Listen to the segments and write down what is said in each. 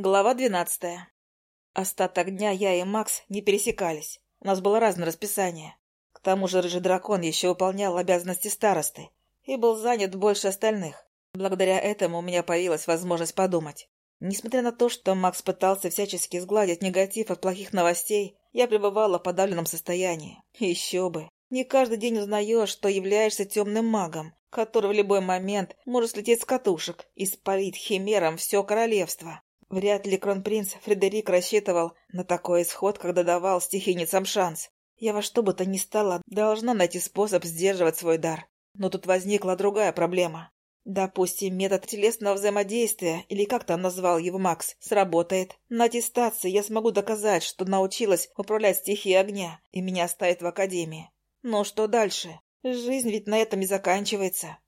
Глава двенадцатая. Остаток дня я и Макс не пересекались. У нас было разное расписание. К тому же рыжий дракон еще выполнял обязанности старосты и был занят больше остальных. Благодаря этому у меня появилась возможность подумать. Несмотря на то, что Макс пытался всячески сгладить негатив от плохих новостей, я пребывала в подавленном состоянии. Еще бы. Не каждый день узнаешь, что являешься темным магом, который в любой момент может слететь с катушек и спалить химером все королевство. Вряд ли кронпринц Фредерик рассчитывал на такой исход, когда давал стихийницам шанс. Я во что бы то ни стало должна найти способ сдерживать свой дар. Но тут возникла другая проблема. Допустим, метод телесного взаимодействия, или как там назвал его Макс, сработает. На аттестации я смогу доказать, что научилась управлять стихией огня, и меня оставят в академии. Но что дальше? Жизнь ведь на этом и заканчивается.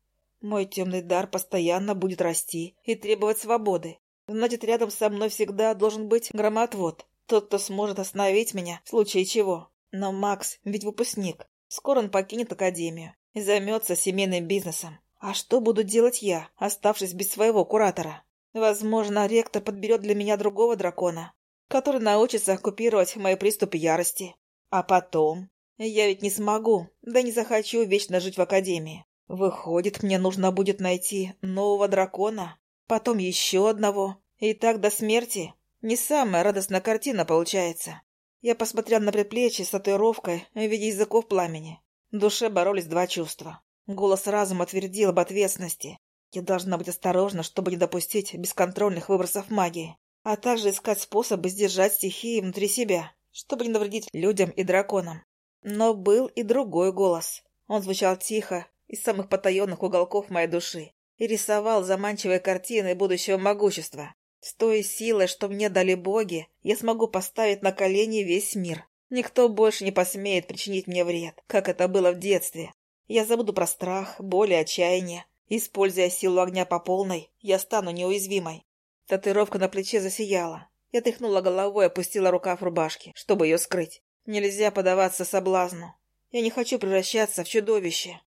Мой темный дар постоянно будет расти и требовать свободы. Значит, рядом со мной всегда должен быть громоотвод. Тот, кто сможет остановить меня в случае чего. Но Макс ведь выпускник. Скоро он покинет академию и займется семейным бизнесом. А что буду делать я, оставшись без своего куратора? Возможно, ректор подберет для меня другого дракона, который научится оккупировать мои приступы ярости. А потом... Я ведь не смогу, да не захочу вечно жить в академии. Выходит, мне нужно будет найти нового дракона, потом еще одного, и так до смерти. Не самая радостная картина получается. Я посмотрел на предплечье с татуировкой в виде языков пламени. В душе боролись два чувства. Голос разума твердил об ответственности. Я должна быть осторожна, чтобы не допустить бесконтрольных выбросов магии, а также искать способы сдержать стихии внутри себя, чтобы не навредить людям и драконам. Но был и другой голос. Он звучал тихо, из самых потаенных уголков моей души, и рисовал заманчивые картины будущего могущества. С той силой, что мне дали боги, я смогу поставить на колени весь мир. Никто больше не посмеет причинить мне вред, как это было в детстве. Я забуду про страх, боль и отчаяние. Используя силу огня по полной, я стану неуязвимой. Татуировка на плече засияла. Я тряхнула головой и опустила рукав рубашки, чтобы ее скрыть. Нельзя подаваться соблазну. Я не хочу превращаться в чудовище.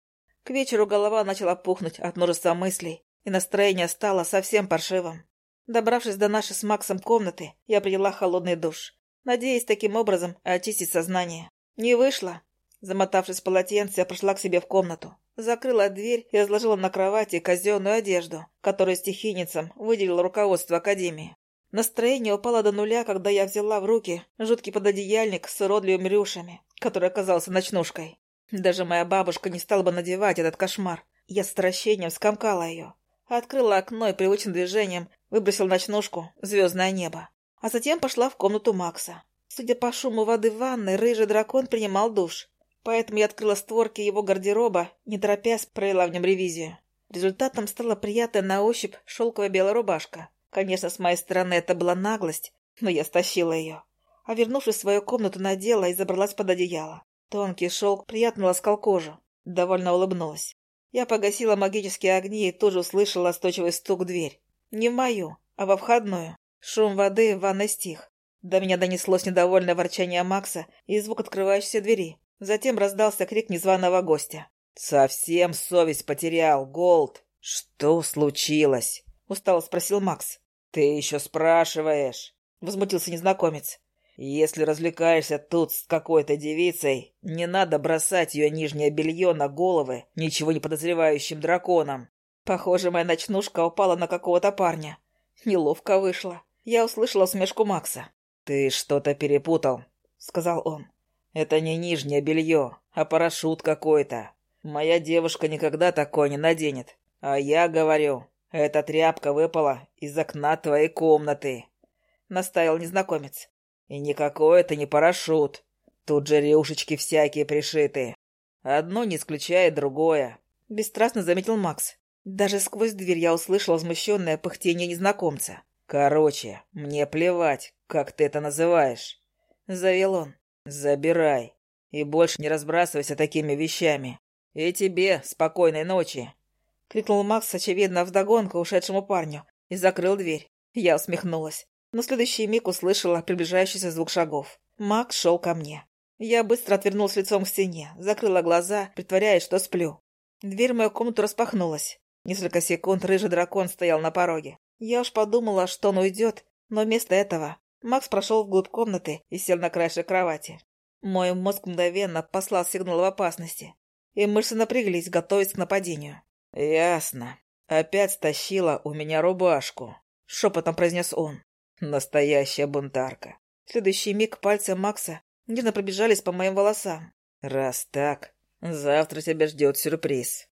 К вечеру голова начала пухнуть от множества мыслей, и настроение стало совсем паршивым. Добравшись до нашей с Максом комнаты, я приняла холодный душ, надеясь таким образом очистить сознание. Не вышло. Замотавшись в полотенце, я прошла к себе в комнату. Закрыла дверь и разложила на кровати казенную одежду, которую стихийницам выделило руководство Академии. Настроение упало до нуля, когда я взяла в руки жуткий пододеяльник с уродливыми рюшами, который оказался ночнушкой. Даже моя бабушка не стала бы надевать этот кошмар. Я с отвращением скомкала ее. Открыла окно и привычным движением выбросил ночнушку звездное небо. А затем пошла в комнату Макса. Судя по шуму воды в ванной, рыжий дракон принимал душ. Поэтому я открыла створки его гардероба, не торопясь провела в нем ревизию. Результатом стала приятная на ощупь шелковая белая рубашка. Конечно, с моей стороны это была наглость, но я стащила ее. А вернувшись в свою комнату, надела и забралась под одеяло. Тонкий шелк приятно ласкал кожу. Довольно улыбнулась. Я погасила магические огни и тоже услышала остойчивый стук в дверь. Не в мою, а во входную. Шум воды в ванной стих. До меня донеслось недовольное ворчание Макса и звук открывающейся двери. Затем раздался крик незваного гостя. «Совсем совесть потерял, Голд!» «Что случилось?» — устало спросил Макс. «Ты еще спрашиваешь?» — возмутился незнакомец. Если развлекаешься тут с какой-то девицей, не надо бросать ее нижнее белье на головы ничего не подозревающим драконам. Похоже, моя ночнушка упала на какого-то парня. Неловко вышло. Я услышала смешку Макса. «Ты что-то перепутал», — сказал он. «Это не нижнее белье, а парашют какой-то. Моя девушка никогда такое не наденет. А я говорю, эта тряпка выпала из окна твоей комнаты», — настаивал незнакомец. И никакой это не парашют. Тут же рюшечки всякие пришиты. Одно не исключает другое. Бесстрастно заметил Макс. Даже сквозь дверь я услышал возмущенное пыхтение незнакомца. «Короче, мне плевать, как ты это называешь», — завел он. «Забирай. И больше не разбрасывайся такими вещами. И тебе спокойной ночи!» — крикнул Макс, очевидно, вдогонку ушедшему парню, и закрыл дверь. Я усмехнулась. В следующий миг услышала приближающийся звук шагов. Макс шел ко мне. Я быстро отвернулась лицом к стене, закрыла глаза, притворяясь, что сплю. Дверь в мою комнату распахнулась. Несколько секунд рыжий дракон стоял на пороге. Я уж подумала, что он уйдет, Но вместо этого Макс прошел вглубь комнаты и сел на краешек кровати. Мой мозг мгновенно послал сигнал об опасности, и мышцы напряглись, готовясь к нападению. «Ясно. Опять стащила у меня рубашку», — шепотом произнес он. «Настоящая бунтарка». В следующий миг пальцы Макса нежно пробежались по моим волосам. «Раз так, завтра тебя ждет сюрприз».